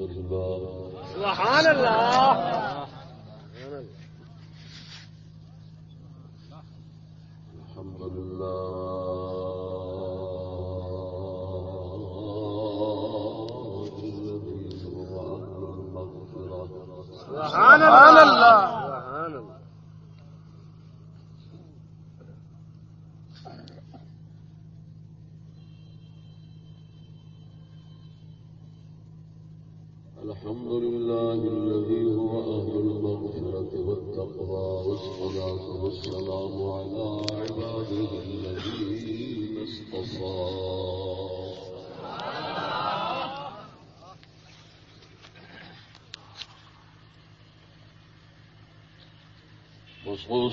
لله سبحان اللہ۔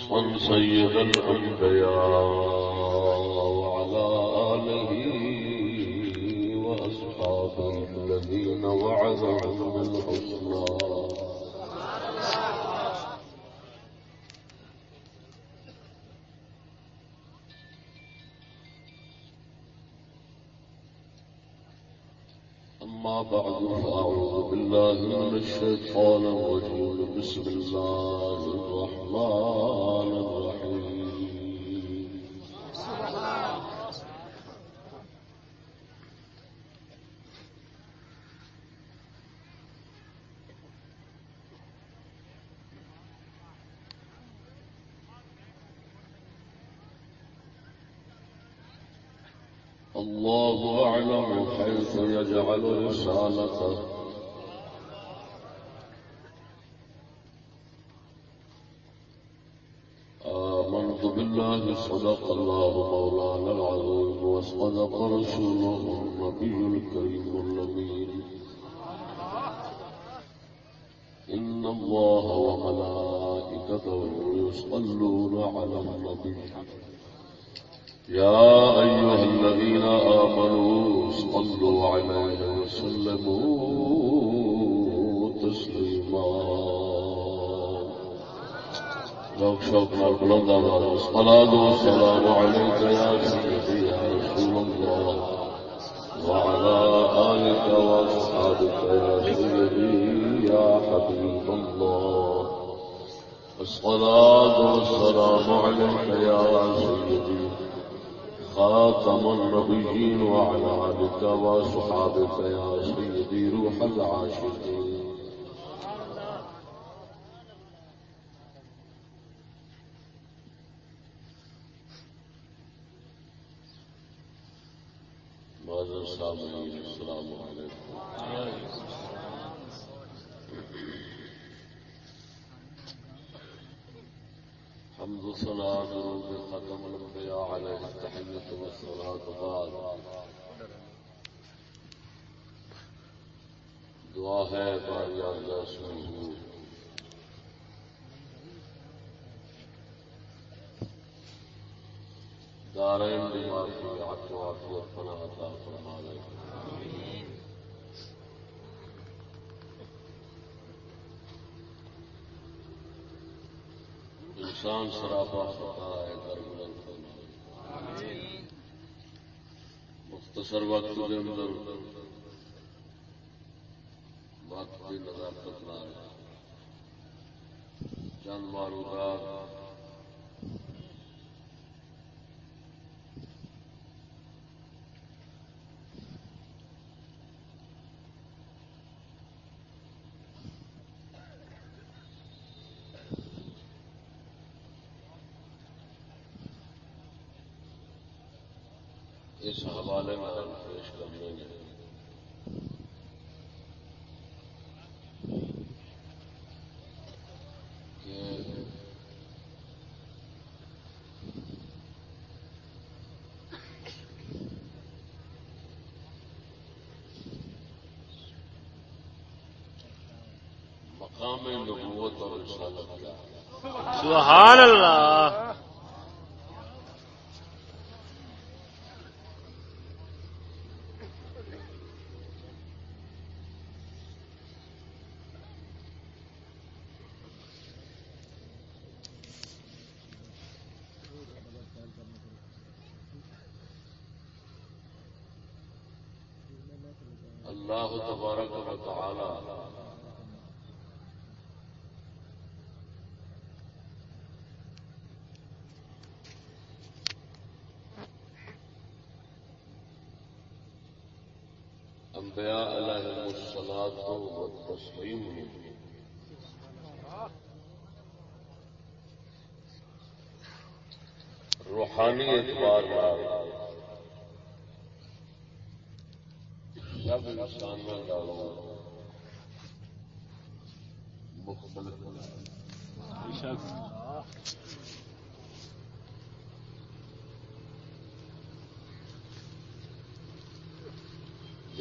خصوصا سيد الأنبياء وعلى آله وأصحابه الذين وعدهم الحسنى أما بعد، فأعوذ بالله من الشيطان الرجيم. بسم الله. الله أعلم حيث يجعل رسالته آمنت بالله، صدق الله مولانا العظيم، وصدق رسوله النبي الكريم الأمين. إن الله وملائكته يصلون على النبي. يا أيها الذين آمنوا صلوا عليه وسلموا تسليما. لوگ شوق نال بلند آواز الصلاة والسلام عليك يا سيدي يا رسول الله. وعلى آلك وأصحابك يا سيدي يا حبيب الله. الصلاة والسلام عليك يا سيدي خاتم النبيين وعلى آلك وصحابك يا سيدي روح العاشقين معذر سامعین السلام علیکم حمد صلاة درود ختم الانبياء عليه التحية والصلاة بعد دعا ہے باری آزا سنو دارین بیمار کی عقل و عافیت پناہ عطا فرما لے انسان سراپا خطا ہے، در بلند مختصر وقت کے اندر وقت کی نزاکت نہ چند معروضات اس حوالے میں پیش کرنے گے۔ کہ مقام نبوت اور رسالت کیا سبحان اللہ!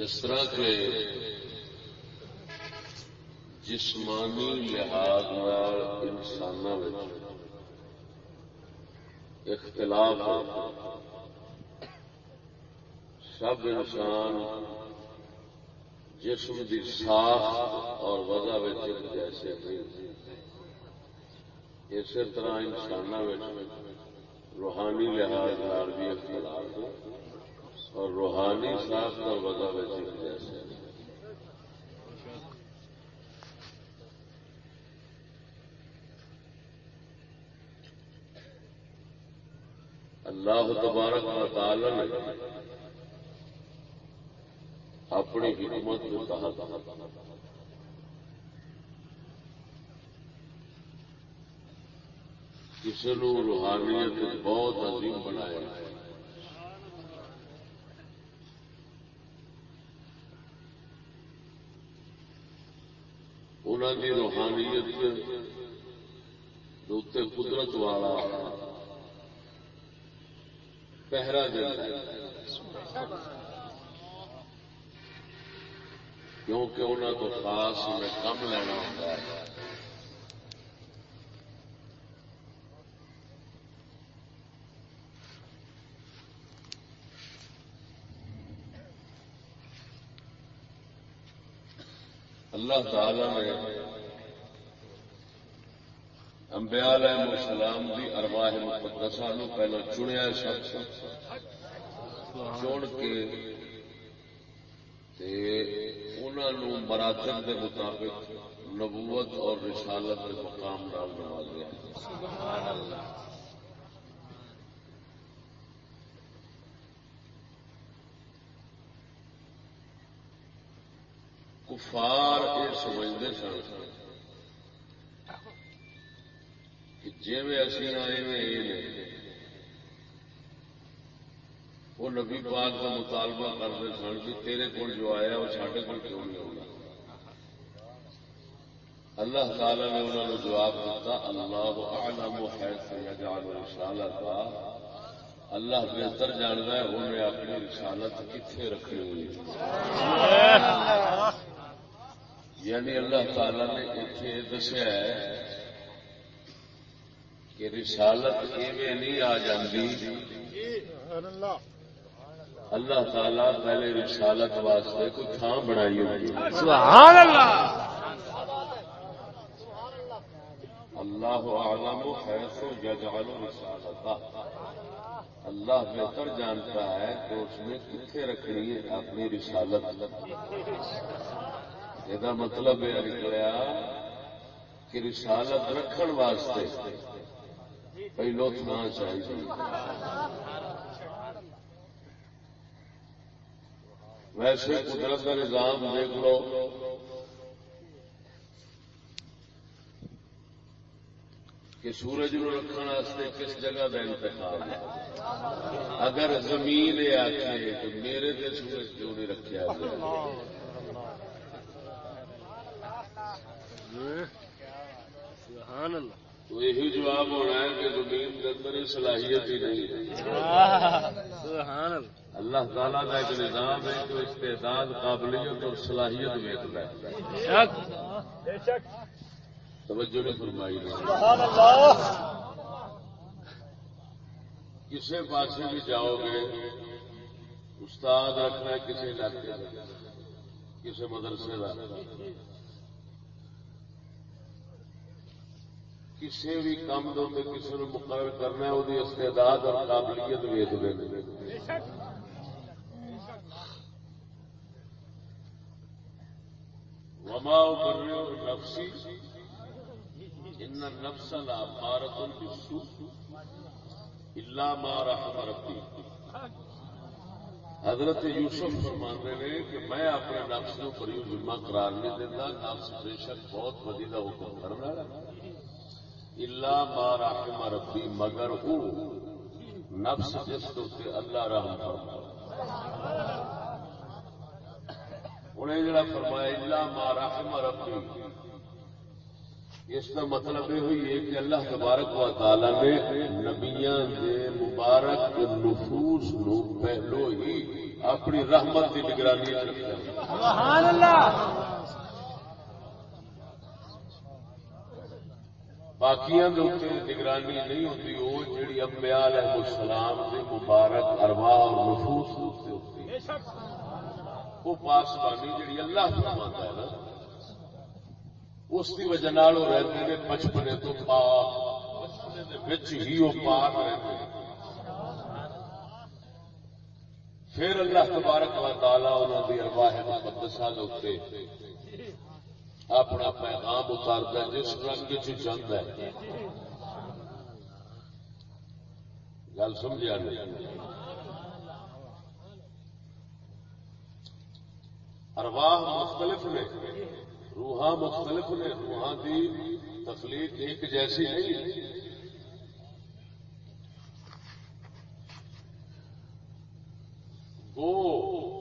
جس طرح کے جسمانی لحاظ انسان اختلاف سب انسان جسم کی ساخ اور وضع جیسے اسی طرح انسان روحانی لحاظ بھی اختلاف اور روحانی ساخت اور وضع جیسے اللہ تبارک و تعالی نے اپنی حکمت کو تحت کسی روحانیت بہت عظیم بنایا انہوں کی روحانیت قدرت والا پہرا کیونکہ انہوں کو خاص میں کم لینا ہوتا ہے۔ اللہ تعالی نے انبیاء علیہ السلام دی ارواح مقدسہ نو پہلو چنیا شخص چن کے انہوں مراتب کے مطابق نبوت اور رسالت کے مقام ڈال بنا دیا۔ کفار یہ سمجھتے سن جی اسی آئے وہ نبی پاک کا مطالبہ کرتے سن کہ تیرے کو جو آیا وہ سارے کو کیوں نہیں ہوگا اللہ تعالی نے انہوں نے جواب دیتا اللہ اعلم حیث یجعل رسالتا اللہ بہتر جانتا ہے انہیں اپنی رسالت کتنے رکھی ہوئی یعنی اللہ تعالی نے اتنے دسیا ہے کہ رسالت ایویں نہیں آ جاتی اللہ تعالی پہلے رسالت واسطے کوئی تھان بنائی ہوگی سبحان اللہ اللہ عالم حیث یجعل رسالتا۔ اللہ بہتر جانتا ہے کہ اس نے کتنے رکھنی ہے اپنی رسالت۔ یہ مطلب یہ نکلیا کہ رسالت رکھن واسطے پہلو تھان چاہیے۔ ویسے قدرت کا نظام دیکھ لو۔ کہ سورج نو رکھنے کس جگہ کا انتخاب ہے؟ اگر زمین آخے تو میرے تے سورج کیوں نہیں رکھا سبحان اللہ۔ تو یہی جواب ہونا ہے کہ زمین کے اندر صلاحیت ہی نہیں ہے۔ سبحان اللہ۔ اللہ تعالیٰ کا ایک نظام ہے جو استعداد قابلیت اور صلاحیت ویکتا ہے توجہ نہیں فرمائی۔ نے کسی پاس بھی جاؤ گے استاد رکھنا کسی علاقے کا کسی مدرسے کا کسی بھی کام دے کسی نے مقرر کرنا ہے وہ استعداد اور قابلیت ویچ دیں وما ابرئ نفسی ان النفس لامارۃ الا ما رحم ربی حضرت یوسف فرماندے نے کہ میں اپنے نفس کو بری ذمہ قرار نہیں دیتا نفس بے شک بہت بدی کا حکم کرنا الا ما رحم ربی مگر وہ نفس جس کے اللہ رحم فرمائے۔ انہیں جڑا فرمایا اللہ مارا ربی اس کا مطلب یہ ہوئی ہے کہ اللہ تبارک و تعالی نے نبیاں دے مبارک نفوس نو پہلو ہی اپنی رحمت کی نگرانی رکھا سبحان اللہ! باقیاں دے اوپر نگرانی نہیں ہوتی، وہ جڑی امبیا علیہ السلام دے مبارک ارواح اور نفوس ہوتی ہے وہ پاسبانی جی اللہ فرماتا ہے نا، اس کی وجہ رہتے ہیں، بچپنے تو پاک، بچپنے ہی وہ پاک رہتے ہیں۔ پھر اللہ تبارک و تعالی انہوں کی ارواہ مقدسہ کے اپنا پیغام اتارتا ہے، جس رنگ چند ہے۔ گل سمجھا نہیں ارواح مختلف نے، روحاں مختلف نے، روحاں کی تخلیق ایک جیسی نہیں۔ وہ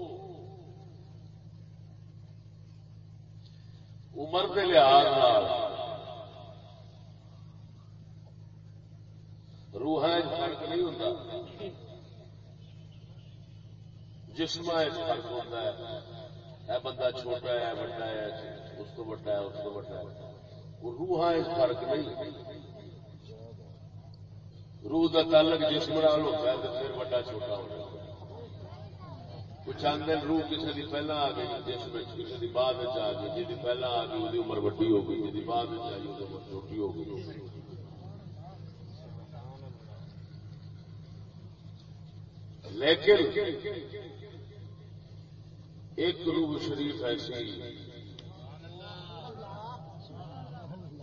عمر کے لحاظ روحاں فرق نہیں ہوتا جسم فرق ہوتا ہے۔ بندہ چھوٹا ہے بڑا ہے، اس کو بڑا ہے، اس کو بڑا ہے۔ وہ فرق نہیں۔ روح کا تعلق جسم ہوتا ہے تو پھر بڑا چھوٹا ہو جائے کچھ روح کسی کی آ گئی کسی کی بعد آ گئی جی آ گئی وہی عمر وڈی ہو گئی جی بعد آئی وہ عمر چھوٹی ہو گئی۔ لیکن ایک روح شریف ایسی،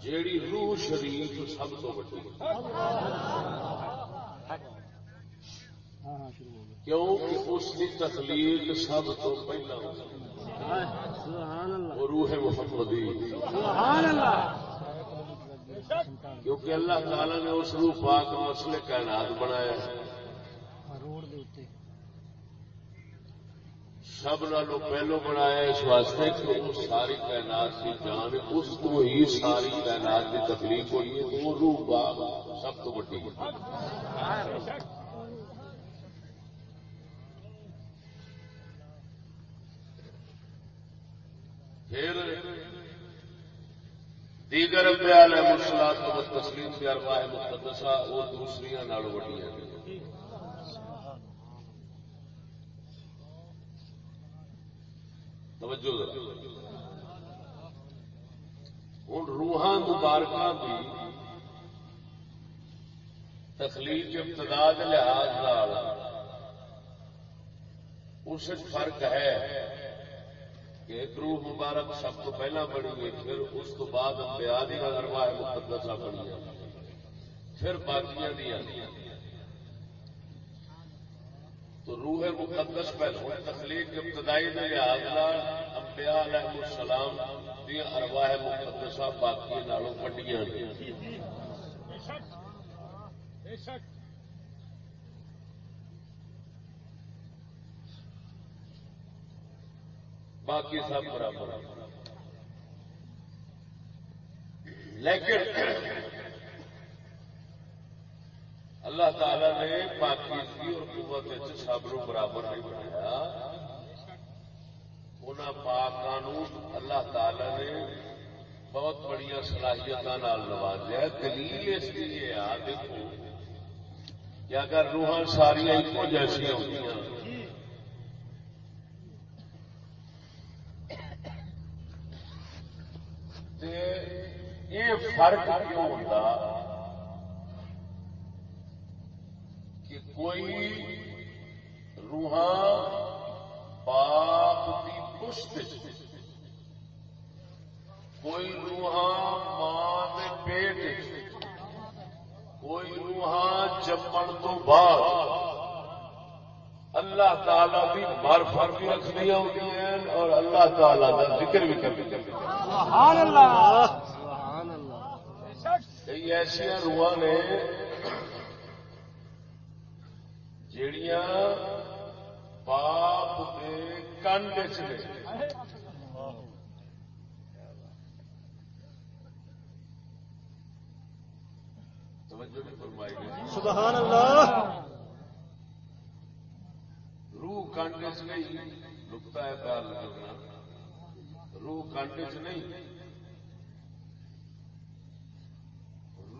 جیڑی روح شریف سب تو بڑی کیوں کہ اس کی تخلیق سب تو پہلا روح محمدی۔ کیونکہ اللہ تعالی نے اس روح پاک مسئلے کائنات بنایا سب نالوں پہلو بنایا اس واسطے کہ وہ ساری تعینات کی جان اس کو ہی ساری تعینات کی تکلیف ہوئی ہے۔ وہ روح باغ سب تو بڑی پھر دیگر امبیال مسلات تسلیم سے ارواہ مقدسہ وہ دوسری نالوں وڈی توجہ ہوں روحان مبارکہ کی تخلیق ابتدا کے لحاظ اس فرق ہے۔ کہ ایک روح مبارک سب تو پہلا بنی ہوئی، پھر اس کو بعد بیادی کا درواہ مقدسہ بنی پھر باقیاں دیا تو روح مقدس پہلو تخلیق ابتدائی نے لحاظ امبیا علیہ السلام دیا ارواہ مقدسہ باقی نالوں وڈیاں باقی سب برابر لیکن اللہ تعالی نے پاکیزگی اور قوت سب نو برابر نہیں بنایا۔ ان پاکوں اللہ تعالی نے بہت بڑی صلاحیت نوازیا دلیل اس لیے آ دیکھو کہ اگر روح ساریا ایک جیسے ہوتی یہ فرق کیوں ہوتا کہ کوئی روحان پاپ کی پشت کوئی روحاں ماں کے پیٹ کوئی روحاں جمن تو بعد اللہ تعالی کی معرفت بھی رکھنی ہوتی ہیں اور اللہ تعالی کا ذکر بھی کرنی سبحان کئی ایسا روح نے جڑیاں باپ کے کنڈ چ نے توجہ نہیں فرمائی گئی سبحان اللہ روح کنڈ چ نہیں لکتا ہے پیار لگنا روح کنڈ چ نہیں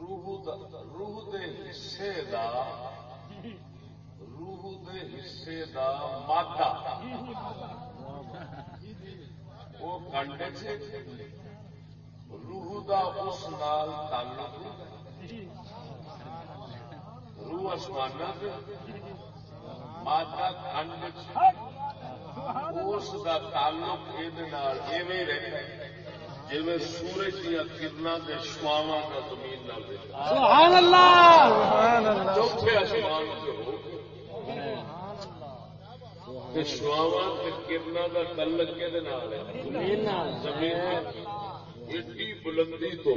روح دا- روح دے حصے دا روح دے حصے دا مادہ۔ وہ کنڈ چ روح دا اس نال تعلق روح آسمان مادہ کنڈ اس کا تعلق یہ رہتا ہے۔ جی سورج دیا کرنا کے شواوا کا زمین سبحان اللہ! آسمان سے ہو۔ شواوا کرنا کا تعلق زمین ایڈی بلندی تو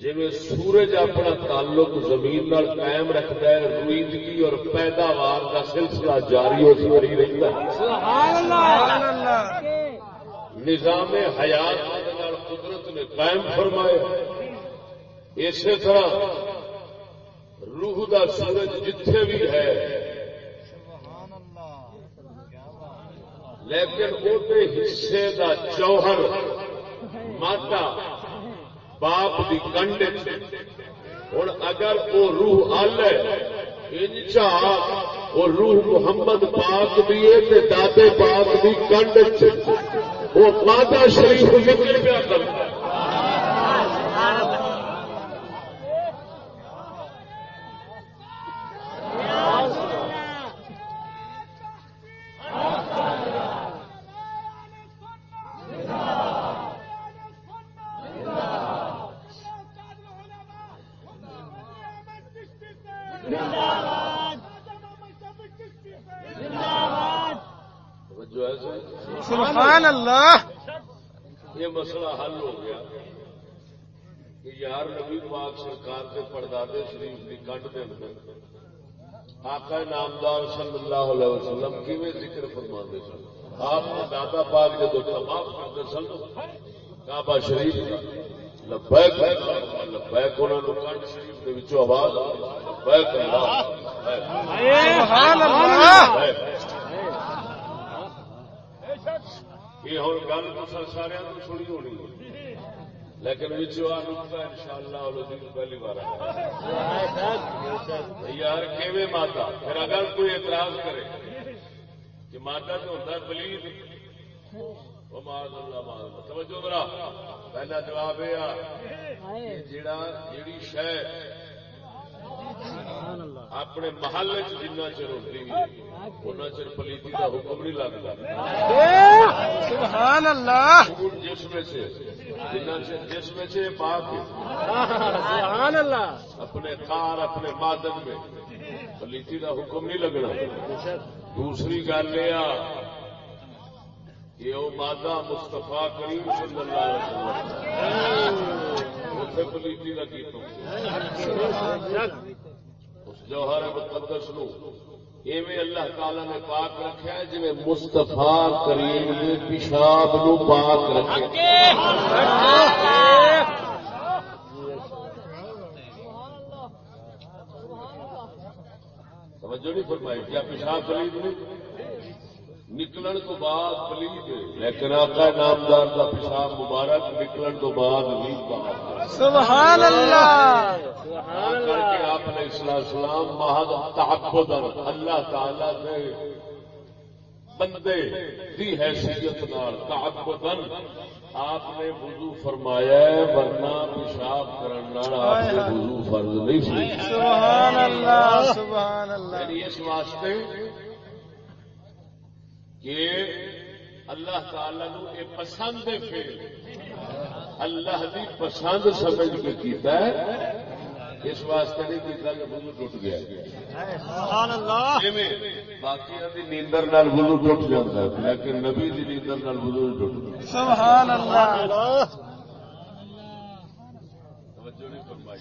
جی سورج اپنا تعلق زمین قائم رکھتا ہے رویدگی اور پیداوار کا سلسلہ جاری ہو جاری رہتا ہے۔ نظام حیات نے قائم فرمایا اسی طرح روح دا سورج جتھے بھی ہے، لیکن وہ حصے دا جوہر، مادہ، باپ دی کنڈ ہوں اگر وہ روح آل انچا وہ روح محمد پاک بھی ہے تے دادے پاک دی کنڈ وہ مادہ شریف نکل پیا کرتا ہے جو ہے سبحان اللہ یہ مسئلہ حل ہو گیا کہ یار نبی پاک سرکار کے پردادے شریف کی کنڈ دے اندر آقا نامدار صلی اللہ علیہ وسلم کیویں ذکر فرما سن؟ آپ نے دادا پاک جب تمام کرتے سن۔ کعبہ شریف لبیک لبیک انہوں نے کنڈ شریف کے آواز لبیک اللہ سبحان اللہ۔ یہ ہوں گل تو سارے تو سنی ہونی لیکن آ نکتا ان شاء اللہ پہلی بار یار، کیویں ماتا؟ پھر اگر کوئی اعتراض کرے کہ ماتا تو ہوتا ہے پلیز توجہ برا، پہلا جواب یہ جڑا، جیڑی شہ اپنے محل جنہ چر ہوتی ان چر پلیتی کا حکم نہیں لگتا سبحان اللہ۔ خون جسم سے جنہ چر جسم سے پاک سبحان اللہ۔ اپنے کار اپنے مادن میں پلیتی کا حکم نہیں لگنا۔ دوسری گل یہ کہ وہ مادہ مستفا کریم صلی اللہ علیہ وسلم۔ اتنے پلیتی کا کی جوہر مقدس نو۔ ایویں اللہ تعالی نے پاک رکھا ہے جی مستفا کریم نے پیشاب نو پاک رکھے توجہ نہیں فرمائی۔ کیا پیشاب پلید نہیں نکلن تو بعد پلید ہے۔ لیکن آقا نامدار کا پیشاب مبارک نکلن تو بعد بھی سبحان اللہ کر کے آپ نے اسلام سلام محض تحفظ اللہ تعالی نے بندے دی حیثیت نال تحفظ آپ نے وضو فرمایا ہے ورنہ پیشاب کرنا آپ نے وضو فرض نہیں سی سبحان اللہ سبحان اللہ یعنی اس واسطے کہ اللہ تعالی نو یہ پسند ہے پھر۔ اللہ کی پسند سمجھ کے کیتا ہے۔ اس واسطے نہیں کیتا کہ وضو ٹوٹ گیا۔ سبحان اللہ جویں باقیاں دی نیندر نال وضو ٹوٹ جاتا ہے لیکن نبی دی نیندر نال وضو نہیں ٹوٹتا سبحان اللہ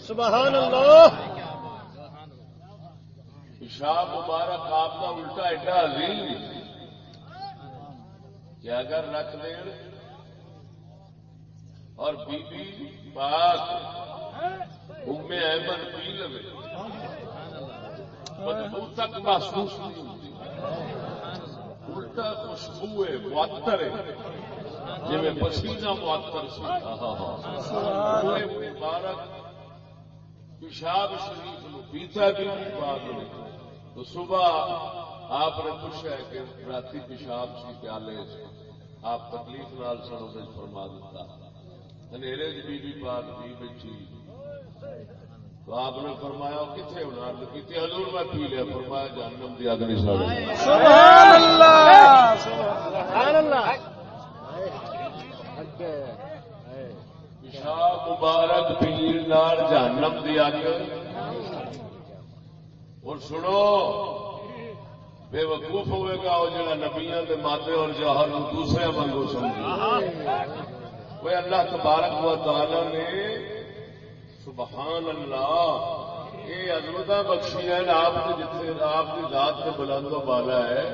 سبحان اللہ پیشاب مبارک آپ کا الٹا ایڈا عظیم۔ کہ اگر رکھ دیں اور بی بی پاک ام احمد پی لو بدبو تک محسوس نہیں ہوتی۔ الٹا خوشبو ہے، معطر ہے۔ جی پسینہ معطر سی۔ مبارک پیشاب شریف نو پیتا بھی نہیں پاک تو صبح آپ نے پوچھا کہ رات پیشاب سی پیالے آپ تکلیف نال سن اس فرما دیتا۔ انیرے بی بی پاک پی بیٹھی تو آپ نے فرمایا کتنے ہونا؟ کتنے حضور میں پی لیا۔ فرمایا جہنم دی اگ نہیں ساڑی سبحان اللہ! سبحان اللہ! پیشاب مبارک پیر نال جہنم دی اگ۔ اور سنو بے وقوف ہوئے گا وہ جڑا نبیاں دے مادے اور جوہر نو دوسرے منگو سمجھے۔ وہ اللہ تبارک و تعالی نے سبحان اللہ یہ عظمت بخشیاں ہیں آپ کے جتنے آپ کی ذات سے بلند و بالا ہے،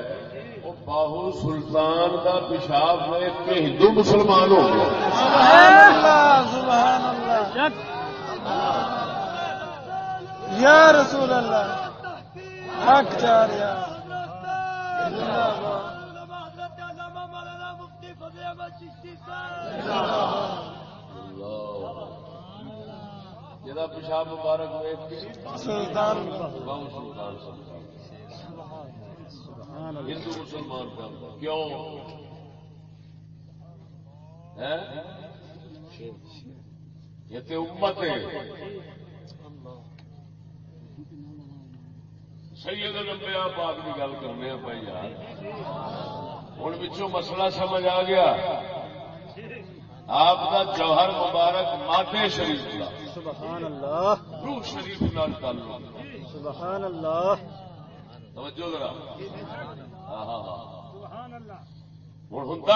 وہ باہو سلطان کا پیشاب میں کہ ہندو مسلمان ہو گیا سبحان اللہ یا رسول اللہ، حق چار یا جہاں پیشاب مبارک سلطان ہندو مسلمان کا کیوں؟ یہ تو امت ہے۔ سید لمبیا پاک کی گل کرنے بھائی یار ہوں پچھوں مسئلہ سمجھ آ گیا آپ کا جوہر مبارک مادے شریف کا سبحان اللہ روح شریف نال تعلق سبحان اللہ توجہ ذرا ہاں ہاں ہوں ہوں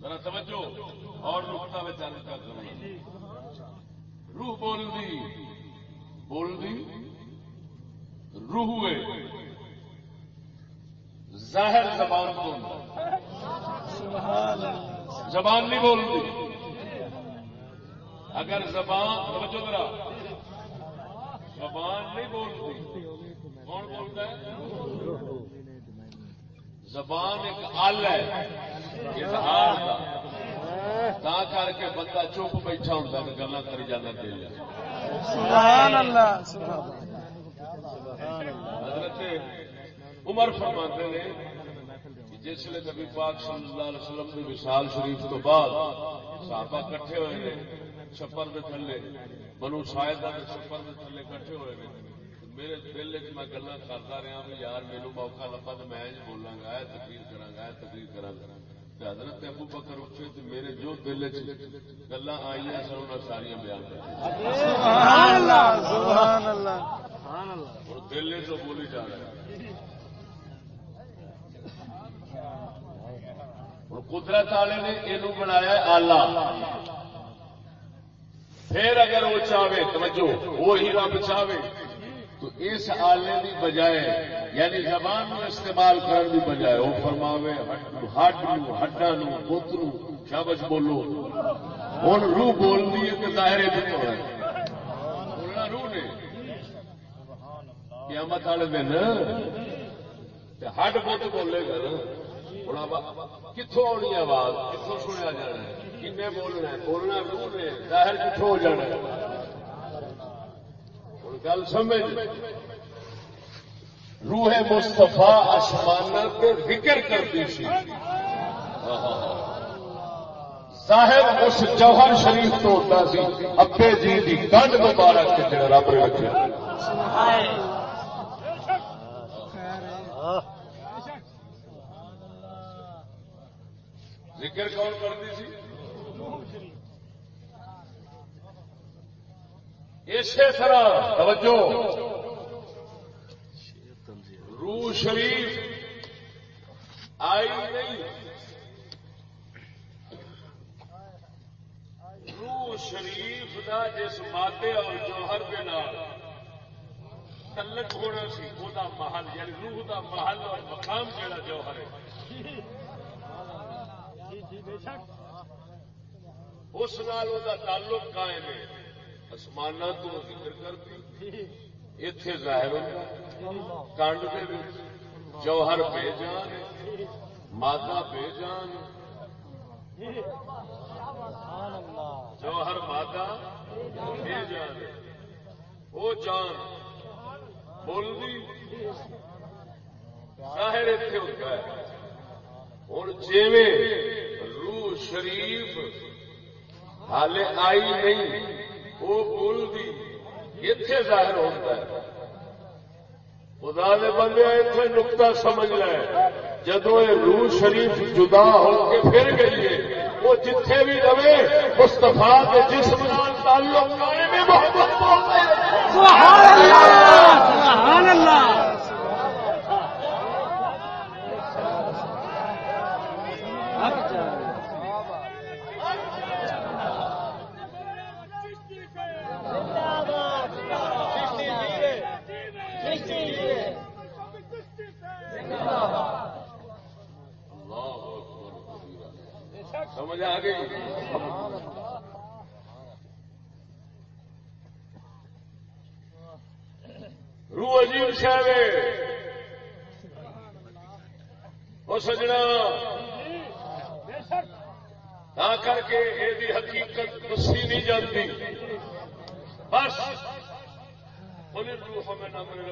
ذرا توجہ اور نقطہ میں چل کر روح بول دی بول دی، روح ظاہر زبان بول زبان نہیں بولتی اگر زبان، توجہ ذرا۔ زبان نہیں بولتی کون بولتا ہے؟ زبان ایک آل ہے۔ اظہار کا تا کر کے بندہ چپ بیٹھا ہوتا ہے گلا کری جانا چاہیے سبحان اللہ حضرت عمر فرماتے نے جس نے نبی پاک صلی اللہ علیہ وسلم کی وشال شریف تو بعد صحابہ کٹھے ہوئے ہیں چھپر دے تھلے بنو سائدہ دے چھپر دے تھلے کٹھے ہوئے ہیں میرے دل چ میں گلا کرتا رہا یار میرے موقع لبا تو میں بولاں گا تقریر کرا گا تقریر کرا گا حضرت ابو بکر اٹھے تو میرے جو دل گلا آئی سن ساریا بیان اور دل تو بولی جا رہا ہے۔ ہوں قدرت والے نے یہ بنایا آلہ۔ پھر اگر وہ چاہے توجہ وہی رب چاہے۔ تو اس آلے کی بجائے یعنی زبان نو استعمال کرنے کی بجائے وہ فرماوے ہڈ نو ہڈا نو بت نو شابش بولو۔ ہوں روح بولتی ہے کہ ظاہر ہے بولنا روح نے۔ قیامت والے دن ہڈ بت بولے گا۔ کتوں آنی آواز؟ کتوں سنیا جانا ہے؟ کن بولنا ہے؟ بولنا روح نے، ظاہر کتوں ہو جانا ہے؟ گل سمجھ۔ روح مستفا آسمان کے ذکر کرتی سی۔ ظاہر اس جوہر شریف تو ہوتا سی۔ ابے جی کی گنڈ مبارک کے جڑا رب نے رکھا ذکر کون کرتی سی؟ اسی طرح، توجہ، روح شریف آئی نہیں۔ روح شریف دا جس مادے اور جوہر کے نال تلک ہونا سی، وہ محل یعنی روح دا محل اور مقام جہاں جوہر ہے۔ اس نال وہ تعلق قائم ہے۔ آسمان تو ذکر کرتی اتے ظاہر ہوتا کے جوہر بے جان مادہ بے جان جوہر مادہ بے جان وہ جان بولنی ظاہر اتنے ہوتا ہے ہوں جیویں روح شریف حال آئی نہیں وہ بولتی اتے ظاہر ہوتا ہے۔ خدا نے بندے اتنے نقطہ سمجھ لے۔ جدو یہ روح شریف جدا ہو کے پھر گئی ہے، وہ جتھے بھی رہے مستفا کے جسم تعلق سبحان اللہ سبحان اللہ سمجھ آ گئی روح عجیب شہر وہ سجنا نہ کر کے یہ حقیقت دسی نہیں جاتی بس انہیں روح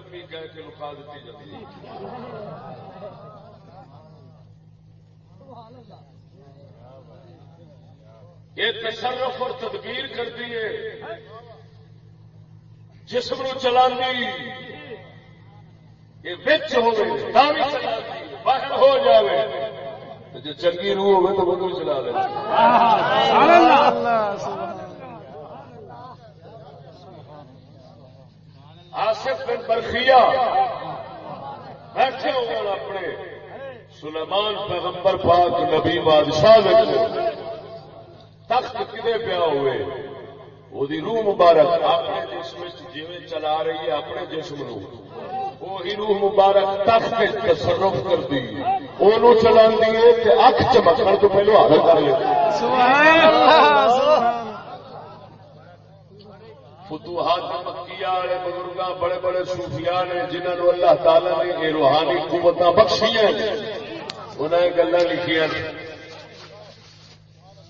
ہمیں نہ میرے ربی کہہ کے لکھا دیتی جاتی ہے یہ تصرف اور تدبیر کرتی ہے۔ جسم نو چلا باہر ہو جائے جو چنگی روح ہوگی تو وہ چلا دے۔ آصف بن برخیا بیٹھے ہو اپنے سلیمان پیغمبر پاک نبی بادشاہ تخت کدے پیا ہوئے؟ وہ روح مبارک اپنے جسم جی چلا رہی ہے، اپنے جسم نو وہی روح مبارک تخت تصرف کر دی وہ چلا اک چمکن تو پہلو حل کر لے۔ فتوحات مکیا والے بزرگ بڑے بڑے صوفیاء نے جنہوں اللہ تعالی نے یہ روحانی قوت بخشی انہیں گلا لکھیاں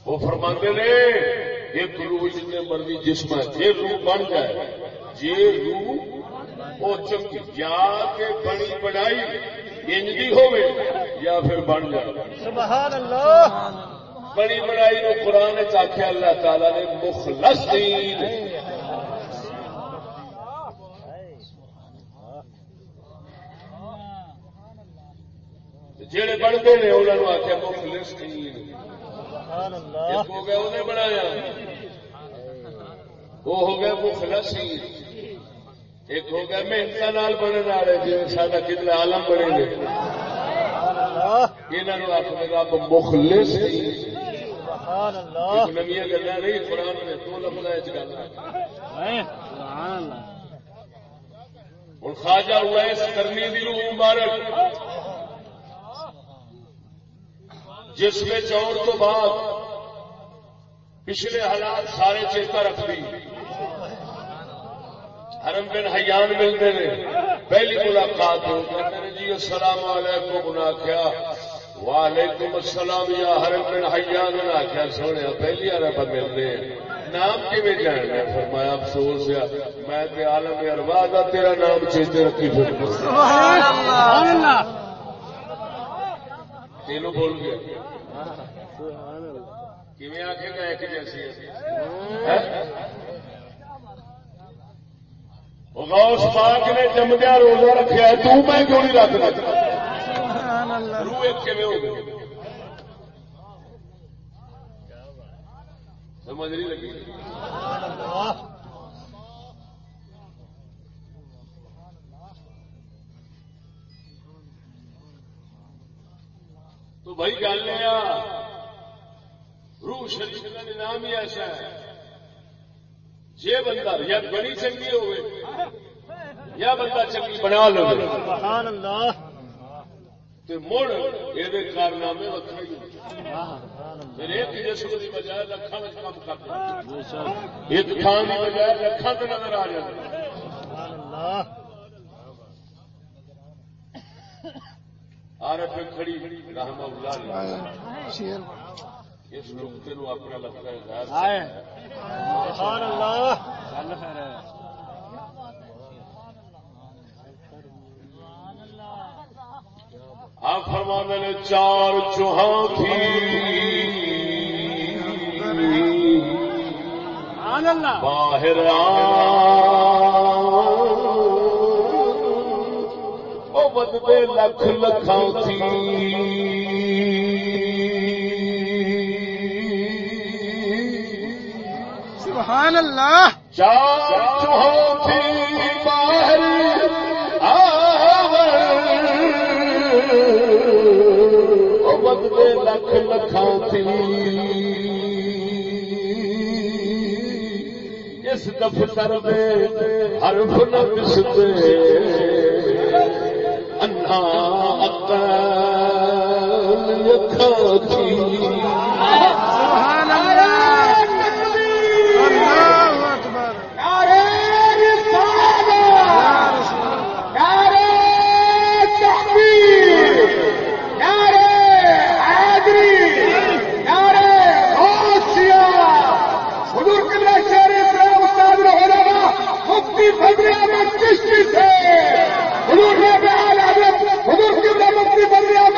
وہ فرما نے ایک روح جتنے مرضی جسم ہے جی روح بن جائے۔ جی روح وہ چنگی یا کہ بنی بنائی انجی ہو یا پھر بن جائے۔ سبحان اللہ۔ بنی بنائی نو قرآن چاخیا اللہ تعالی نے مخلص دین۔ جڑے بنتے ہیں انہوں نے آخیا مخلص دین ہو گیا انہیں بنایا۔ وہ ہو گیا مخلص ایک ہو گیا محنت نال بنے والے جی سارا کتنے آلم بنے گے یہاں آخر رب مخلص نمیا گلا نہیں قرآن نے دو لفظ گل ہوں خواجہ ہوا اس کرنی دی روح مبارک۔ جس میں چور تو بعد پچھلے حالات سارے چیتا رکھ دی۔ حرم بن حیان ملتے ہیں۔ پہلی ملاقات ہو کہتے جی السلام علیکم انہیں آخیا وعلیکم السلام یا حرم بن حیان نے آخیا سونے پہلی عرب ملتے ہیں۔ نام کی جاننا فرمایا افسوس ہے۔ میں عالم اروا کا تیرا نام چیتے رکھی پھر تینوں بول گیا۔ گا ایک جیسی غوث پاک نے جمدیا روزہ رکھا ہے تو میں کیوں نہیں رکھ رہا روح ایک ہو گئی؟ سمجھ نہیں لگی؟ تو بھائی گل لیا روح شریف کا نظام ہی ایسا ہے۔ جی بندہ یا بڑی چنگی ہوئے یا بندہ چنگی بنا لو۔ سبحان اللہ۔ مڑ یہ کارنامے پھر ایک جسم کی بجائے لکھان کام کرتے ایک تھان کی بجائے لکھان نظر آ اللہ۔ آر ایف کھڑی رحمہ اللہ اس نقطے نو اپنا لگتا ہے سبحان اللہ۔ آپ فرما نے چار چوہاں تھی۔ سبحان اللہ۔ باہر او بدبے لکھ لکھاں تھی۔ سبحان اللہ۔ چار تھی باہر آور۔ لکھ لکھاں تھی۔ اس دفتر میں حرف نہ بستے۔ انہا عقل سبحان اللہ اللہ اکبر یا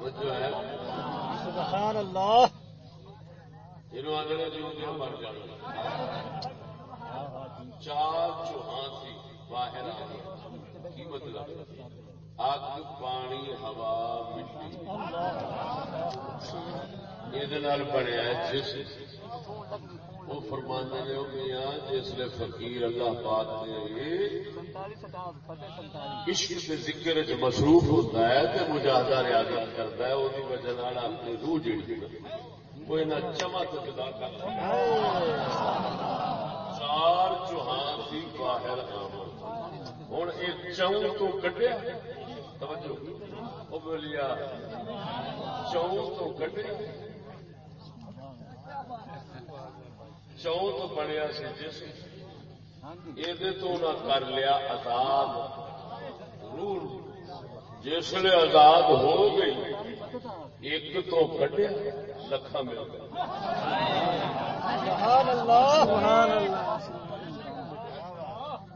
رسول اللہ سبحان اللہ انہوں آدھے جو جو مر جانا چار چوہاں سی باہر آ گیا کی مطلب اگ پانی ہوا مٹی یہ بنیا جس وہ فرمانے نے وہ میاں، جس نے فقیر اللہ پاک نے عشق کے ذکر چ مصروف ہوتا ہے تو مجاہدہ ریاضت کرتا ہے وہی وجہ نال اپنی روح جڑی وہ انہیں چما تو جدا کرتا چار چوہان سی باہر آمد۔ ہوں یہ چون تو کٹیا توجہ۔ وہ بولیا چون تو کٹیا چون تو بنیا سی جس یہ تو نہ کر لیا آزاد روح جسے آزاد ہو گئی ایک تو کٹیا لکھا مل گیا۔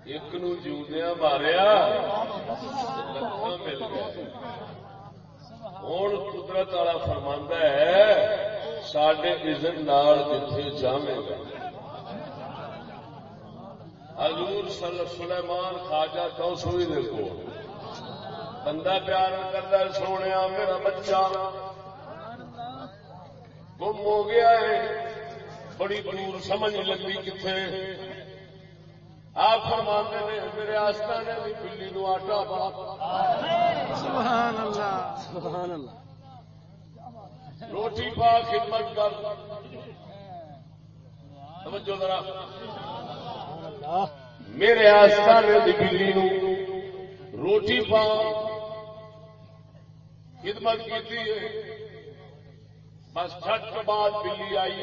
ایک نو جیوندیا ماریا لکھا مل گیا۔ ہوں قدرت والا فرماندہ ہے سڈے عزت نال جتھے جامے گا حضور صلی سلیمان خواجہ چوسوئی دے کو بندہ پیار کرتا ہے سونے میرا بچہ۔ گم ہو گیا ہے۔ بڑی دور سمجھ نہیں لگتی کتنے آپ فرماتے نے میرے آستا نے بھی بلی نو آٹا پا۔ سبحان اللہ سبحان اللہ روٹی پا خدمت کر۔ سمجھو ذرا۔ میرے بھی بلی نو روٹی پا خدمت کی بس چھٹ بعد بلی آئی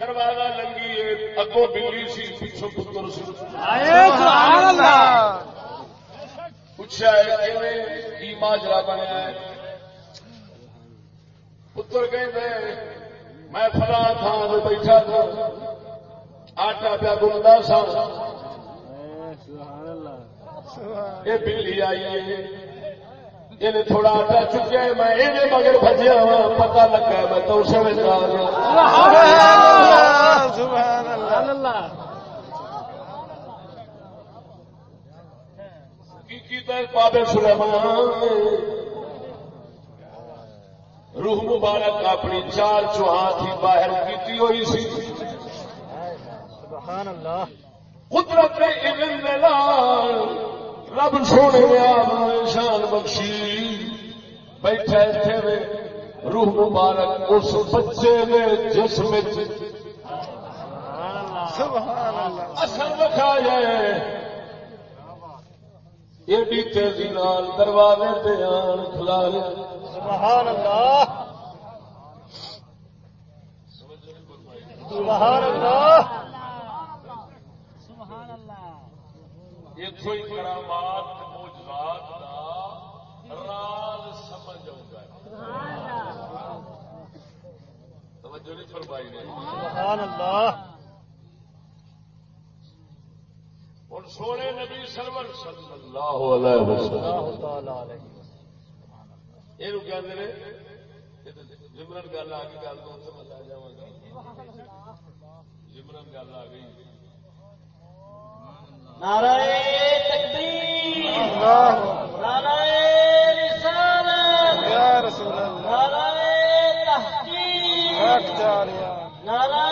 دروازہ لنگی ہے اگو بلی سی پیچھو پتر سی پوچھا ہے کی ماجرا بنیا ہے پتر کہ میں فلاں تھان بیٹھا تھا آٹا پیا گندا سا یہ بلی آئی ہے۔ یہ تھوڑا آٹا چکیا میں یہ مگر بجیا وا پتا لگا میں تو اسے میں آ گیا بابے سلیمان۔ روح مبارک اپنی چار چوہات ہی باہر کی ہوئی سی۔ سبحان اللہ. قدرت رب سونے شان بخشی۔ بیٹھا اتنے میں روح مبارک اس بچے نے جسم رکھا جائے ایڈی تیزی نال دروازے تے آن کھلا لیا۔ سبحان اللہ. سبحان اللہ. اتو ہی کرامات موجودات کا راز سمجھ آتا ہے توجہ نہیں فرمائی نے سبحان اللہ ہوں سونے نبی سرور صلی اللہ علیہ وسلم یہ جمرن گل آ گئی گل تو میں لے جا جمرن گل آ گئی نعرہ تکبیر اللہ نعرہ رسالت یا رسول اللہ نعرہ تحقیق حق جاریا نعرہ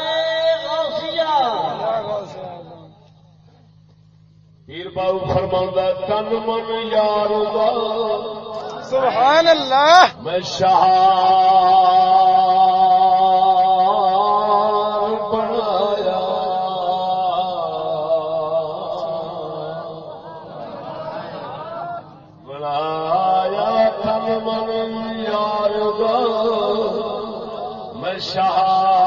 غوثیہ۔ یا غوث اعظم پیر بابو فرما تن من یار دا سبحان اللہ۔ میں شہار شاہ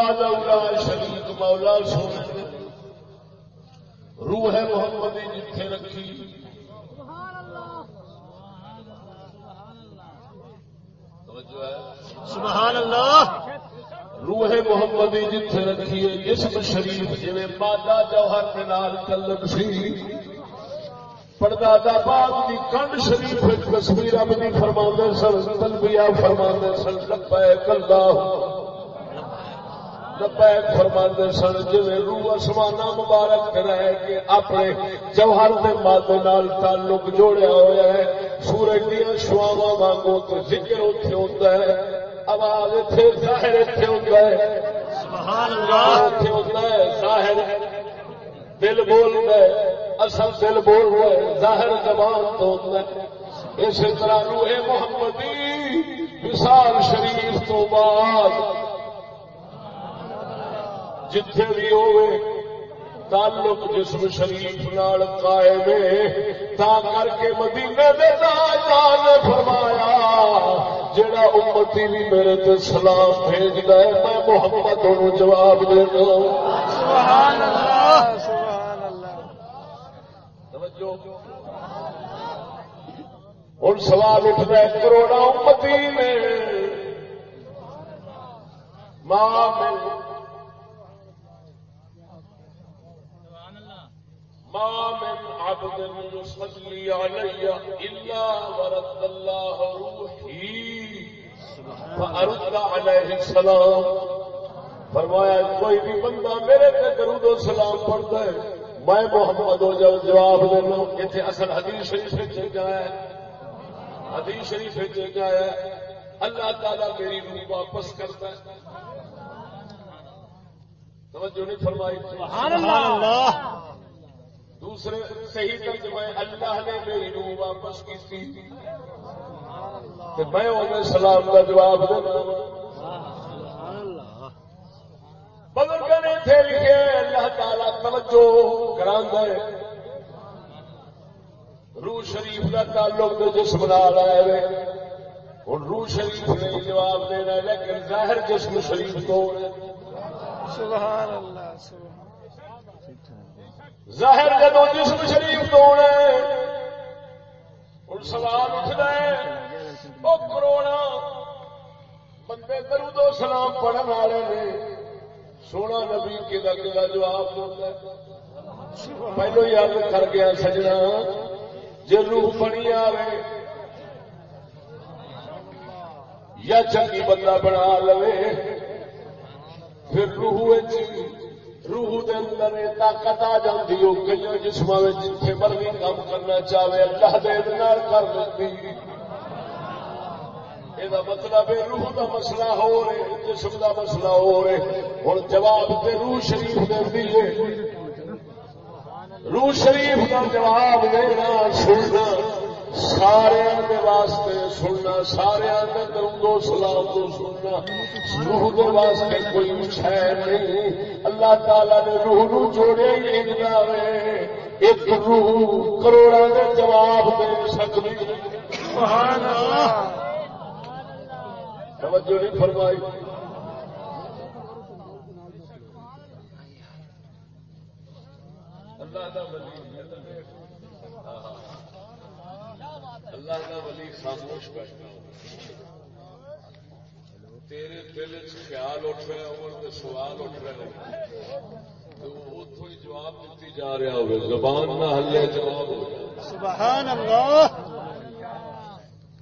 اللہ وعدہ شریک مولا سونے روح محمد جتھے رکھی. سبحان اللہ. روح محمد جتھے رکھی ہے. جسم شریف جی مادہ جوہر کے نال تعلق سی. پردادا باغ کی کنڈ شریف تصویر اپنی فرما سن تلبیا فرما سن لبے کلدا لبیک فرما سن جی روح آسمانہ مبارک رہ کے اپنے جوہر کے مادے نال تعلق جوڑیا ہوا ہے۔ سورج دیا شواوا وانگو تو ذکر اتنے ہوتا ہے۔ آواز اتنے ظاہر اتنے ہوتا ہے۔ سبحان اللہ اتنے ہوتا ہے ظاہر دل بولتا ہے۔ اصل دل بول رہے ظاہر زبان تو ہوتا ہے۔ اسی طرح روح محمدی وصال شریف تو بعد جتھے بھی ہوئے تعلق جسم شریف نال قائم ہے۔ تا کر کے مدینے دے تاجدار نے فرمایا جڑا امتی بھی میرے تے سلام بھیجدا ہے میں محمد نو جواب دینا۔ سبحان اللہ سبحان اللہ توجہ۔ ہوں سوال اٹھتا ہے کروڑا امتی میں ماں ما من عبد يصلي علي إلا ورد الله روحي. فأرد عليه السلام. فرمایا کوئی بھی بندہ میرے تے درود و سلام پڑھتا ہے میں محمد ہو جاؤ جواب دینا اتنے اصل حدیث شریف سے کیا ہے۔ حدیث شریف سے کیا ہے۔ اللہ تعالیٰ میری روح واپس کرتا ہے۔ توجہ نہیں فرمائی۔ سبحان اللہ! دوسرے صحیح ترجمہ اللہ نے میری روح واپس کی تھی۔ میں انہیں سلام کا جواب دینا بزرگ نے تھے لکھے اللہ تعالیٰ توجہ کرا روح شریف کا تعلق تو جسم نال آئے ہوں روح شریف نے جواب دینا لیکن ظاہر جسم شریف تو سبحان اللہ، سبحان ظاہر جدو جسم شریف تو ہونا ہوں سوال اٹھتا ہے وہ کروڑا بندے درود و سلام پڑھن والے نے۔ سونا نبی کدا کدا جواب دیتا ہے۔ پہلو یاد کر گیا سجنا جی روح بنی آئے یا چنگی بندہ بنا لو پھر روح روح دے اندر طاقت آ جاتی ہو کئی جسم جتنے مرضی کام کرنا چاہے، اللہ دے نال کر دیتی یہ مطلب ہے روح دا مسئلہ ہو رہے جسم دا مسئلہ ہو رہے ہوں جواب تے روح شریف دے ہے۔ روح شریف کا جواب دینا سننا۔ سارے دے واسطے سننا، سارے دے درود و سلام تو سننا۔ روح دے واسطے کوئی شہ نہیں۔ اللہ تعالی نے روح نو جوڑے ہی انجنا ایک روح کروڑا دے جواب دے سکتی سبحان اللہ۔ توجہ نہیں فرمائی۔ اللہ دا ولی اللہ کا ولی خاموش بیٹھا تیرے دل خیال اٹھ رہا ہو سوال اٹھ رہے اتوں ہی جواب دیتی جا رہا ہو زبان نہ ہلے جواب ہو۔ سبحان اللہ۔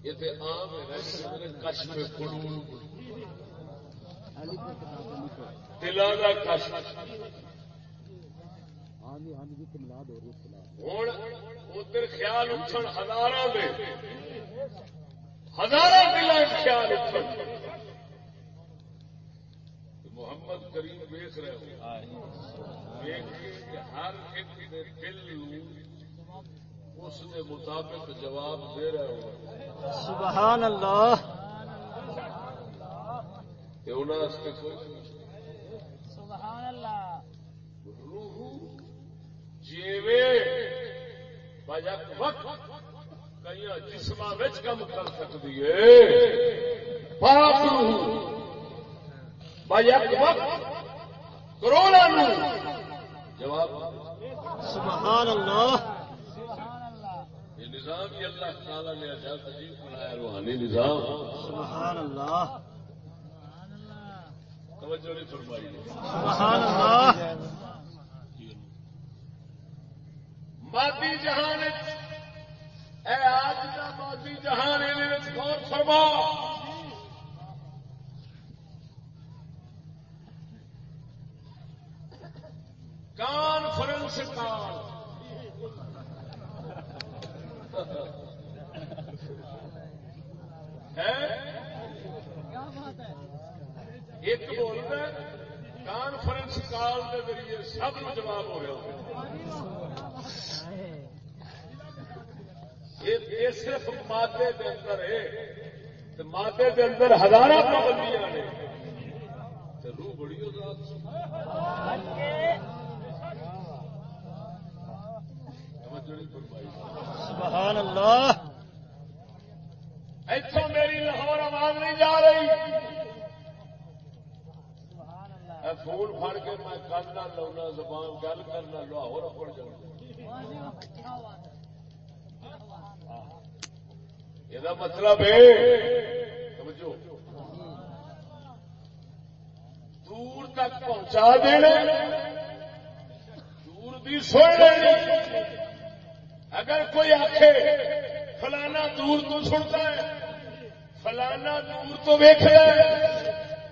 یہ تو عام ہے کش میں قلوب دلوں کا کش۔ ہوں ادھر خیال اٹھن ہزار ہزار دلوں خیال اٹھن۔ محمد کریم ویخ رہے ہو۔ ہر ایک دل اس کے مطابق جواب دے رہے ہو۔ سبحان اللہ۔ کہ انہوں نے کوئی سبحان اللہ روح جیوے بجک وقت کئی جسم کم کر سکتی ہے۔ روح۔ بجک وقت کروڑا جواب۔ سبحان اللہ یہ نظام اللہ تعالیٰ نے عجیب بنایا روحانی نظام۔ سبحان اللہ توجہ نہیں فرمائی۔ سبحان اللہ مادی جہان اے آج کا مادی جہان غور فرما۔ کانفرنس کال ہے؟ ایک بولتا ہے کانفرنس کال کے ذریعے سب جواب ہو رہا یہ صرف مادے کے اندر ہے مادے کے اندر ہزار پابندیاں نے روح بڑی سبحان اللہ اتوں میری لاہور آواز نہیں جا رہی۔ فون پھڑ کے میں کل نہ لاؤنا زبان گل کرنا لاہور اپڑ جانا یہ مطلب ہے، سمجھو۔ دور تک پہنچا دینا، دور بھی سن لینی۔ اگر کوئی آخے فلانا دور تو سنتا ہے، فلانا دور تو ویخ رہا ہے،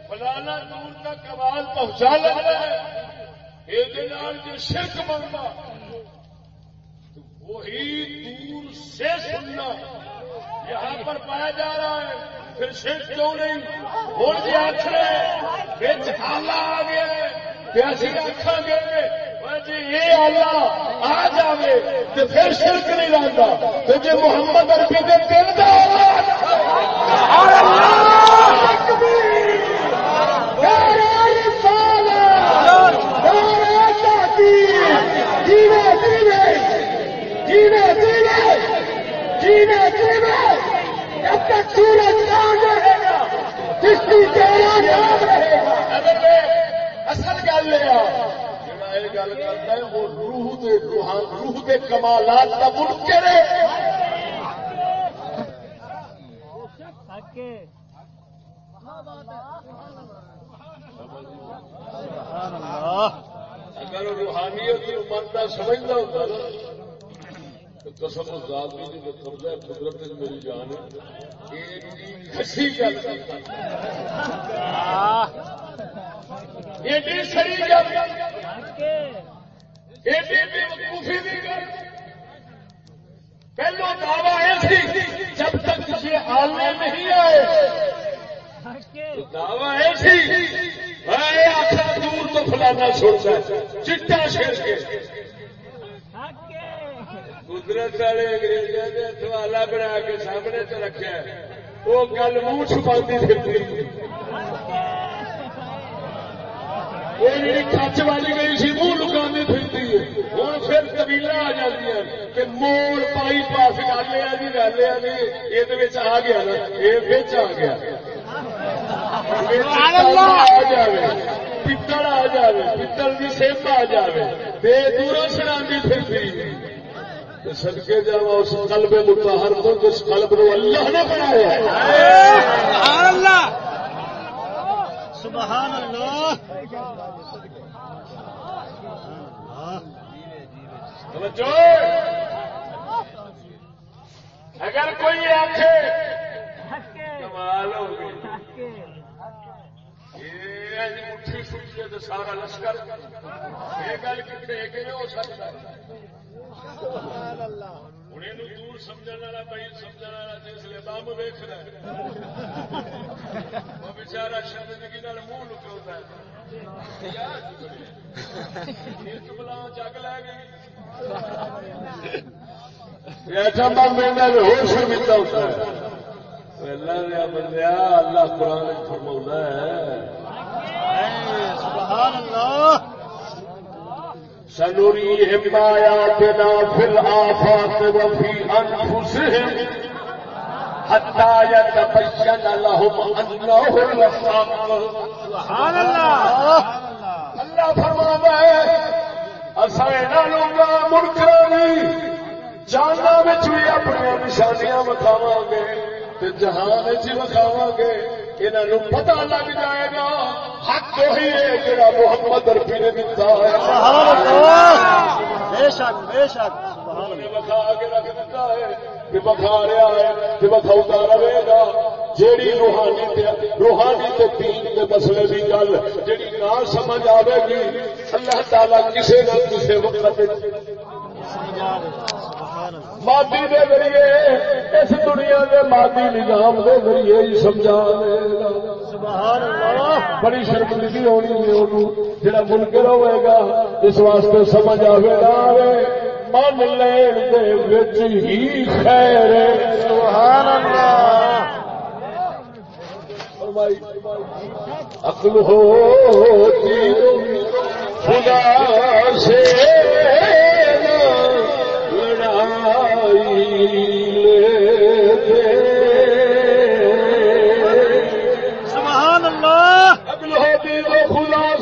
فلانا دور تک آواز پہنچا لیتا ہے، یہ جو شرک بنتا وہی دور سے سننا یہاں پر پایا جا رہا ہے۔ پھر شرک کیوں نہیں؟ ہوں جی آخ رہے بچ حالا آ گیا پیاسی آخان گے۔ جی یہ آلہ آ جائے تو پھر شرک نہیں رہتا۔ تو جی محمد اربی کے دل کا اصل گل یہ گل کرتا ہے، وہ روح دے روحان روح دے کمالات کا منکر ہے۔ اگر روحانیت کو مانتا سمجھنا ہوتا نا قسم ذات بھی جی جو قبضہ قدرت میری جان ہے۔ پہلو دعوی ایسی جب تک یہ آلے نہیں آئے۔ دعوی ایسی آخر دور تو فلانا چھوڑتا ہے۔ چٹا شیر کے۔ قدرت والے انگریزوں نے سوالا بنا کے سامنے تو رکھا وہ گل منہ چھپا پھرتی۔ وہ جی کچ والی گئی سی منہ لکا پھرتی ہے۔ ہوں پھر قبیلہ آ جاتی ہے کہ موڑ پائی پاس گل ہے جی گل ہے جی یہ آ گیا نا۔ یہ آ گیا۔ آ جائے پتل آ جائے پتل کی سیپ آ جائے بے دوروں سڑی پھر سدکے جا اس قلب متحر کو جس قلب کو اللہ نے بنایا سبحان اللہ! سبحان اللہ! توجہ! اگر کوئی آخے کمال ہو گئی۔ یہ مٹھی سوچے تو سارا لشکر۔ یہ گل کتنے ہو سکتا؟ ہے ہوں یہ دور سمجھ والا بھائی سمجھ والا جس لیے بم ویخ رہا وہ بچارا شرمندگی منہ ایک بلا جگ لے گئی۔ ایسا بم میرے ہو شرمندہ ہوتا ہے۔ اللہ بندیا اللہ قرآن فرما ہے۔ سبحان اللہ۔ سنريهم آياتنا في الآفاق وفي أنفسهم حتى يتبين لهم أنه الحق سبحان اللہ اللہ فرما ہے اصا لوگا منکرانی جانا بھی اپنی نشانیاں بکھاوا گے تے جہان چ بکھاوا گے انہوں پتہ لگ جائے گا وہی ہے جڑا محمد ارفی نے دتا ہے۔ سبحان اللہ بے شک بے شک سبحان اللہ۔ کے رکھ دیتا ہے کہ رہا ہے کہ رہے گا۔ جیڑی روحانی تے روحانی تے دین کے مسئلے کی گل جیڑی نہ سمجھ آئے گی اللہ تعالیٰ کسی نہ کسی وقت دے مادی دے ذریعے اس دنیا کے مادی نظام دے ذریعے ہی سمجھا دے گا۔ بڑی شرمندگی ہونی ہے جڑا منکر ہوئے گا اس واسطے سمجھ آئے گا من لین دے وچ ہی خیر سبحان اللہ. فرمائی عقل ہوتی خدا سے لڑائی لیتے خدا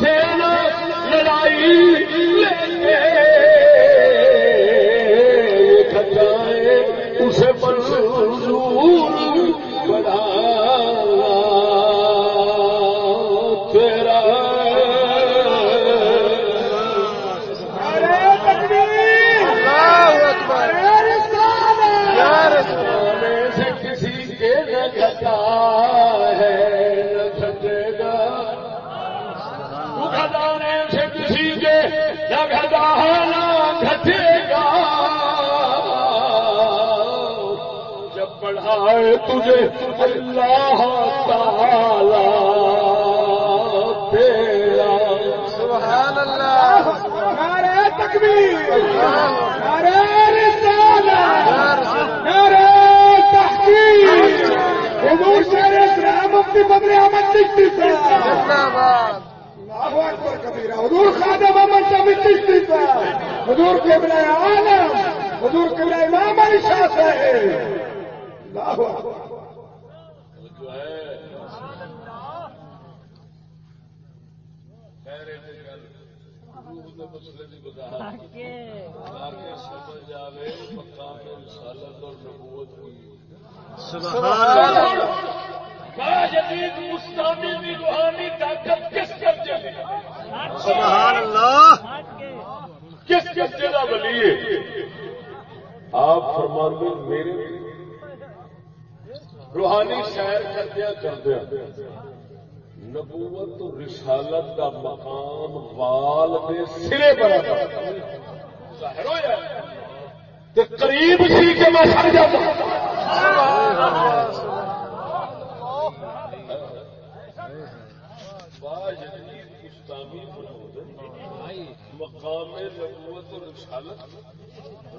جب بڑھائے تجھے اللہ تعالی تیرا۔ سبحان اللہ۔ نعرہ تکبیر۔ نعرہ رسالت نعرہ تحقیق حضور شہر اسلام مفتی بدر احمد چشتی صاحب زندہ باد اللہ اکبر کبیرہ حضور خادم احمد شامی چشتی صاحب حضور قبلہ عالم حضور قبلہ امام علی شاہ صاحب روحانی طاقت کس درجے میں سبحان اللہ۔ کس کس جگہ ولی آپ فرماندے میرے روحانی سیر کردیا کردیا نبوت و رسالت کا مقام بال کے سرے برابر ظاہر ہویا تے قریب سی کہ میں سڑ جاتا مقام نبوت و رسالت۔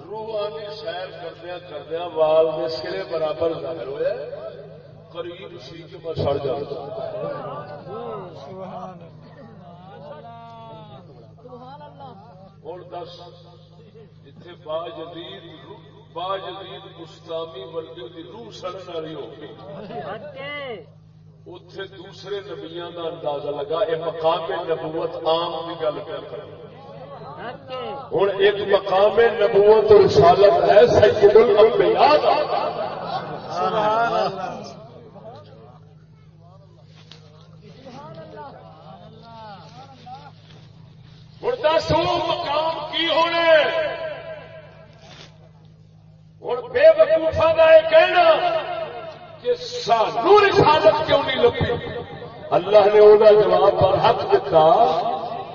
روحانی سیر کردیا کردیا، وال میں سرے برابر ظاہر ہوا قریب سی کہ میں سڑ جاتا ہوں، دس۔ جتھے باجدید باجدید گستامی ورگے کی روح سڑن والی ہو گئی۔ اتے دوسرے نبیاں کا اندازہ لگا یہ مقام نبوت عام کی گل کر ہوں ایک مقام نبوت اور رسالت ہے سید الانبیاء دا۔ مقام کی ہونے ہوں بے وقوفا کا یہ کہنا کہ سانو رسالت کیوں نہیں لبھی؟ اللہ نے وہ جواب پر حق دیتا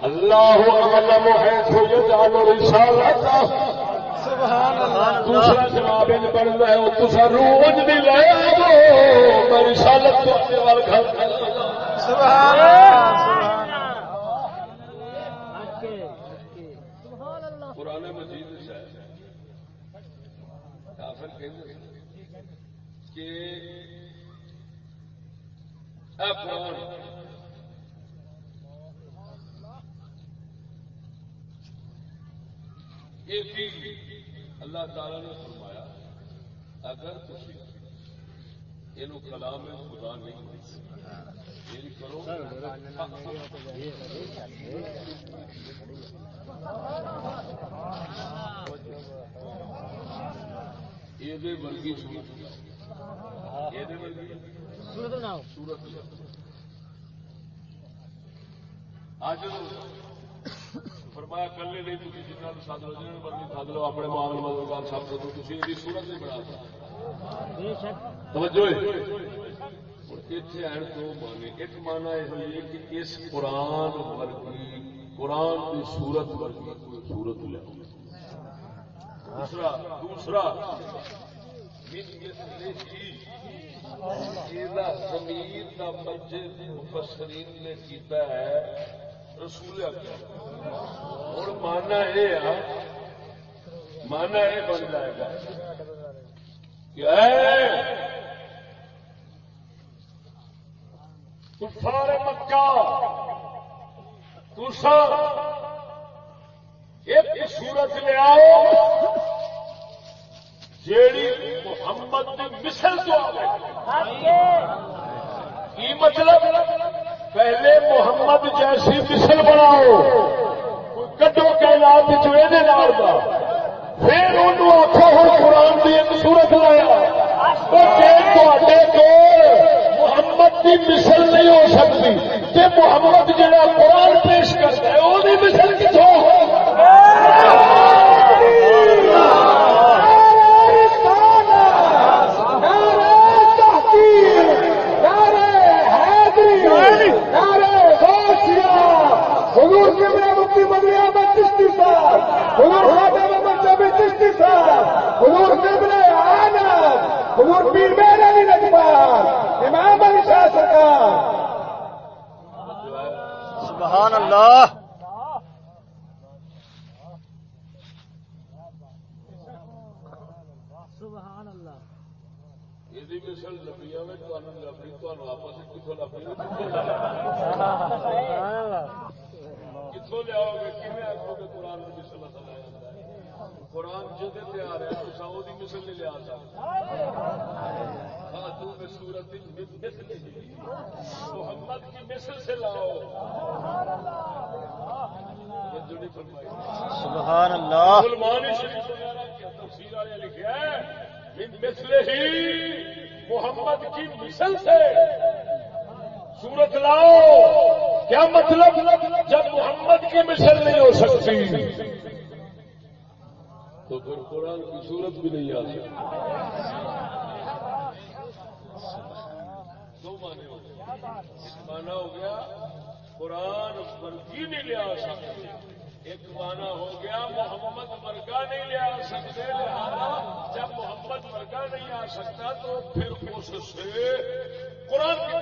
اللہ عالم ہے تو یجعل رسالت سبحان اللہ۔ دوسرا جواب ان بنتا ہے وہ تصا روز بھی لے آو میں رسالت تو اپنے وال گھر سبحان اللہ سبحان اللہ۔ پرانے مجید سے کافر کہتے ہیں کہ اے قرآن یہ بھی اللہ تعالی نے فرمایا اگر تھی یہ کلام خدا نہیں یہ کرو یہ ورگی سورت سورت اج فرمایا کلے نہیں تھی جنہیں سد لو جنہیں مرضی سد لو، اپنے معاملے مددگار سب کو تھی یہ سورت نہیں بنا توجہ اتنے آن دو مانے، ایک مانا یہ ہوئی کہ اس قرآن ورگی، قرآن کی سورت ورگی کوئی سورت لے دوسرا دوسرا زمین کا مسجد مفسرین نے کیتا ہے رسول ہوں مانا یہ ہے مانا یہ بن جائے گا سارے مکہ تسا ایک سورت لے آؤ جیڑی محمد کی مثل تو کی مطلب؟ پہلے محمد جیسی مثل بناؤ۔ کٹو کے نام پھر انہوں آخو ہوں قرآن کی ایک سورت لایا۔ تے محمد کی مثل نہیں ہو سکتی۔ کہ محمد جہاں قرآن پیش کرتا ہے وہ مثل کتوں ہو حضور کے میں مفتی بدلیا میں چشتی صاحب حضور خواجہ محمد شبی چشتی صاحب حضور میں آنند حضور پیر میرے علی نجمان امام علی شاہ سرکار۔ سبحان اللہ۔ سبحان اللہ۔ یہ مثل لبیا میں لبی واپس کتوں لبی کتوں لیا گے؟ کھے آخو گے قرآن کی مثل اصل آ جاتا ہے قرآن جدے آ رہا ہے وہ مثل نہیں لیا سکتا ہاں تو سورت محمد کی مثل سے لاؤ۔ سبحان اللہ۔ سلمان شریف وغیرہ تفسیر والے لکھا ہے مثل ہی محمد کی مثل سے۔ سورت لاؤ۔ کیا مطلب؟ جب محمد کی مثل نہیں ہو سکتی۔ تو پھر قرآن کی صورت بھی نہیں آ سکتی۔ دو معنی ہو ایک مانا ہو گیا، قرآن ورگی نہیں لیا سکتے۔ ایک مانا ہو گیا، محمد مرگا نہیں لیا سکتے۔ لہذا جب محمد مرگا نہیں آ سکتا تو پھر اس سے قرآن کی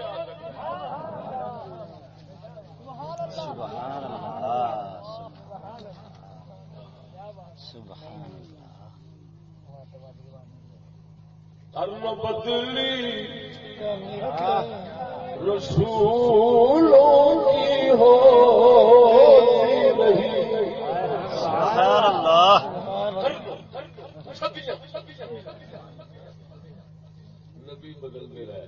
کرم بدلی رسولوں کی ہو رہی۔ سبحان اللہ۔ نبی بدلتے رہے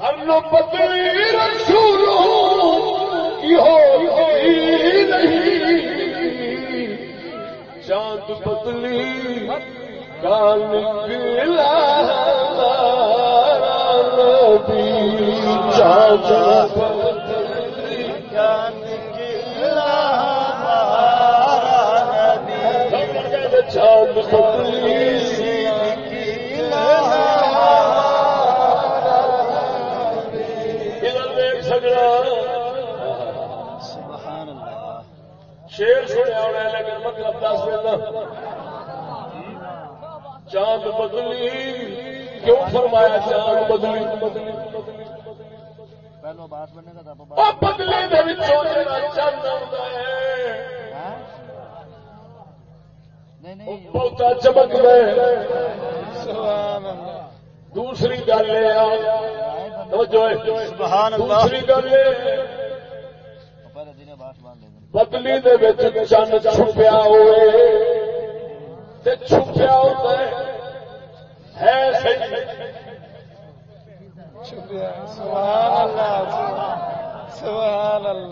ہر لو بدلی رسولوں کی ہو چاند بدلی نکلا نبی چاند بدلی چاند بدلی دیکھ سکنا شیر سنیا ہونا ہے لیکن مطلب دس دینا چاند بدلی۔ کیوں فرمایا چاند بدلی؟ پہلو بات بننے کا تھا وہ بدلی دے وچوں جڑا چند آਉਂدا ہے۔ نہیں وہ نہیں بہتا چمک گئے۔ دوسری گل دوسری گل دن بدلی دے وچ چند چھپیا ہوئے۔ چھپیا ہوتا ہے۔ ہے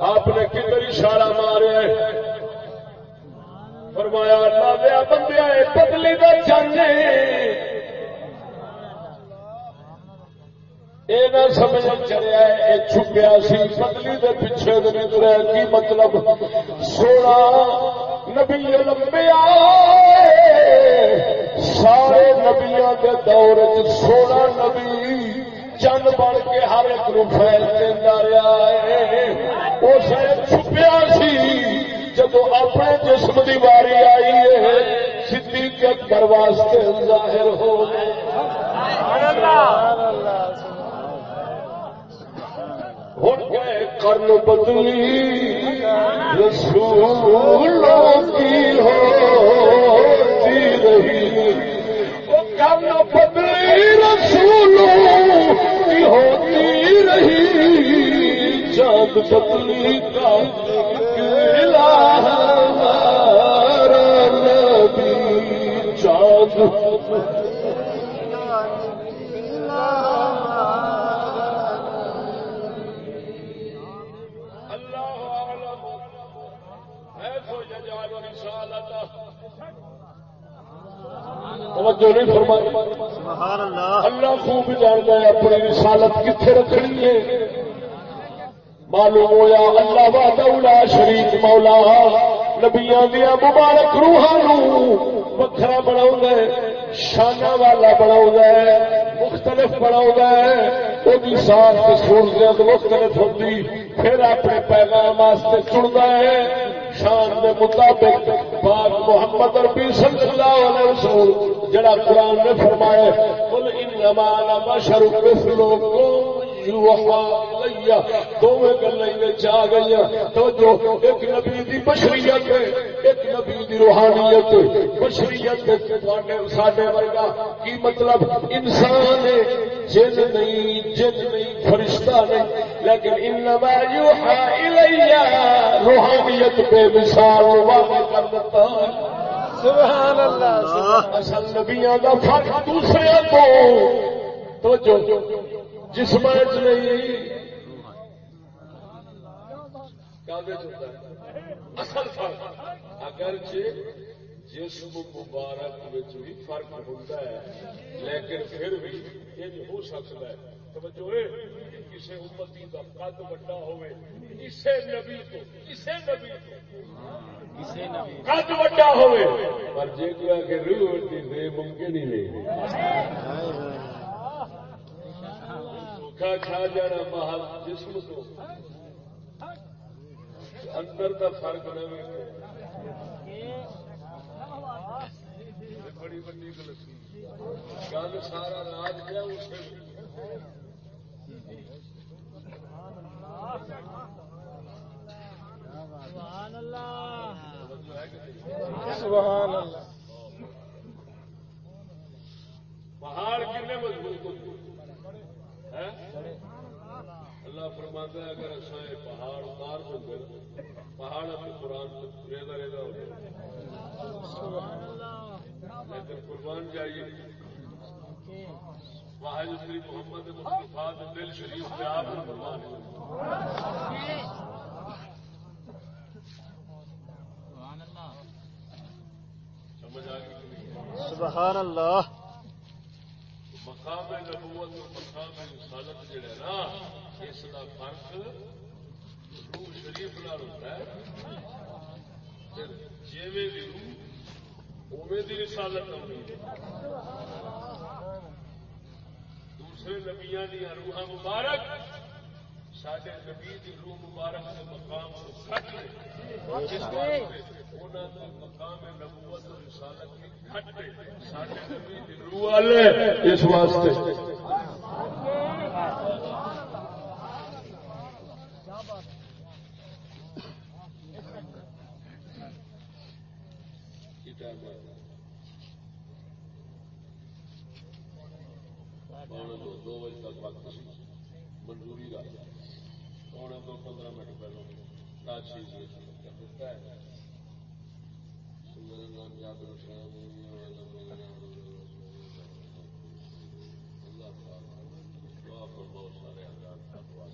آپ نے کدھر اشارہ مارے فرمایا اللہ دیا یہ بدلی کا چاہیے یہ نہ سمجھ چلیا یہ چھپیا سی بدلی کے پیچھے دن کی مطلب؟ سونا نبی لمبیا سارے نبیا کے دور چ سونا نبی چند بن کے ہر ایک نو پھیل دینا رہا ہے۔ اس چھپیا سی جب اپنے جسم کی واری آئی ہے۔ صدیق اکبر واسطے ظاہر ہو گئے۔ ہوں گئے کرن بدلی رسولوں کی ہوتی وہ کرن بدلی رسولوں کی ہوتی رہی۔ چاند پتلی کا نبی چاند توجہ نہیں فرمائی۔ سبحان اللہ اللہ خوب جانتا ہے اپنی رسالت کتنے رکھنی ہے۔ معلوم ہوا اللہ والا شریف مولا نبیا دیا مبارک روحان وکرا بنا شانہ والا بنا مختلف بنا سات سہولت مختلف ہوتی پھر اپنے پیغام واسطے چنتا ہے۔ شان کے مطابق پاک محمد ربی صلی اللہ علیہ وسلم جڑا قرآن نے فرمایا کل انما انا بشر مثلکم دونوں گلیں گئی تو جو ایک نبی دی بشریت ہے، ایک نبی دی روحانیت بشریت ساڈے ورگا کی مطلب؟ انسان ہے، جن نہیں جن نہیں، فرشتہ نہیں۔ لیکن انما یوحا الیہ۔ روحانیت بے مثال واقع کر دیتا ہے۔ سبحان اللہ اصل نبیاں دا فرق دوسرے تو۔ تو جو جسم نہیں۔ اصل فرق۔ اگرچہ جسم مبارک بھی فرق ہوتا ہے لیکن پھر بھی یہ ہو سکتا ہے۔ توجہ کسی امتی کا قد بڑا ہوئے اسے نبی تو اسے نبی تو۔ قد بڑا ہوئے۔ پر جے کوئی کہ روح دی بے ممکن ہی نہیں دھوکھا کھا جانا محل جسم تو۔ اندر کا فرق نہ بڑی بڑی گل گل سارا راج کیا اس سبحان اللہ سبحان اللہ پہاڑ کتنے مضبوط ہوتے اللہ فرماتا ہے اگر اچھا یہ پہاڑ اتار دیں گے، پہاڑ اپنے قرآن ریزا ریزا ہو جائے۔ لیکن قربان جائیے۔ واحد شریف محمد مصطفیٰ دل شریف کے آپ قربان سمجھ آ گئی سبحان اللہ مقام نبوت اور مقام رسالت جڑا نا اس کا فرق روح شریف نال ہوتا ہے۔ جیویں دی روح اوے دی رسالت ہونی دوسرے نبیاں دیا روح مبارک سارے نبی دی روح مبارک کے مقام کو انہوں نے مقام نبوت اور رسالت کی سارے نبی روح والے اس واسطے۔ دو بجے تک وقت سی، منظوری کا پونے دو پندرہ منٹ پہلو تاجی دیتا ہے۔ نام یاد رکھنا اللہ پر بہت سارے حضرات کا دعا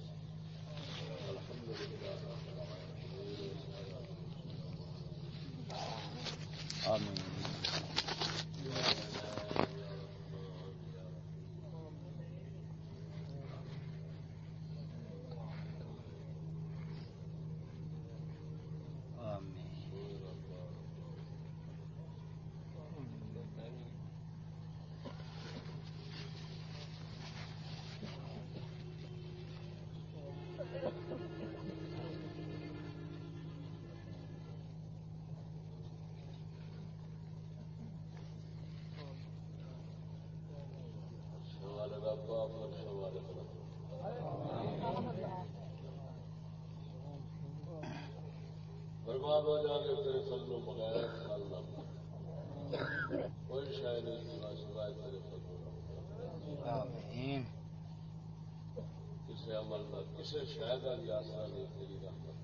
کا کسی شاید کی آسرا نہیں تیری رحمت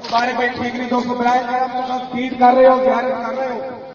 ہمارے بھائی ٹھیک نہیں دوستوں برائے کرم فیڈ کر رہے ہو زیارت کر رہے ہو۔